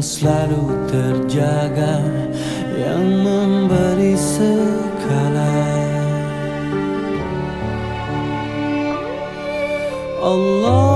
selalu terjaga Yang memberi segala. Allah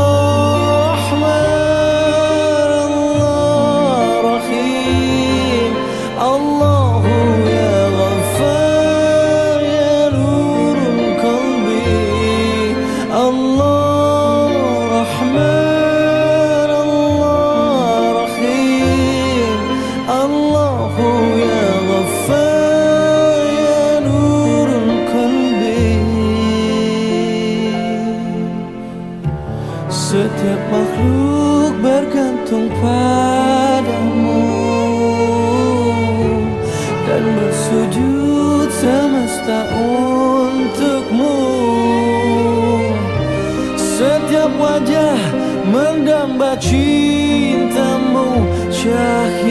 Setiap makhluk bergantung padamu. Dan bersujud semesta untukmu. Setiap wajah mendamba cintamu Syahid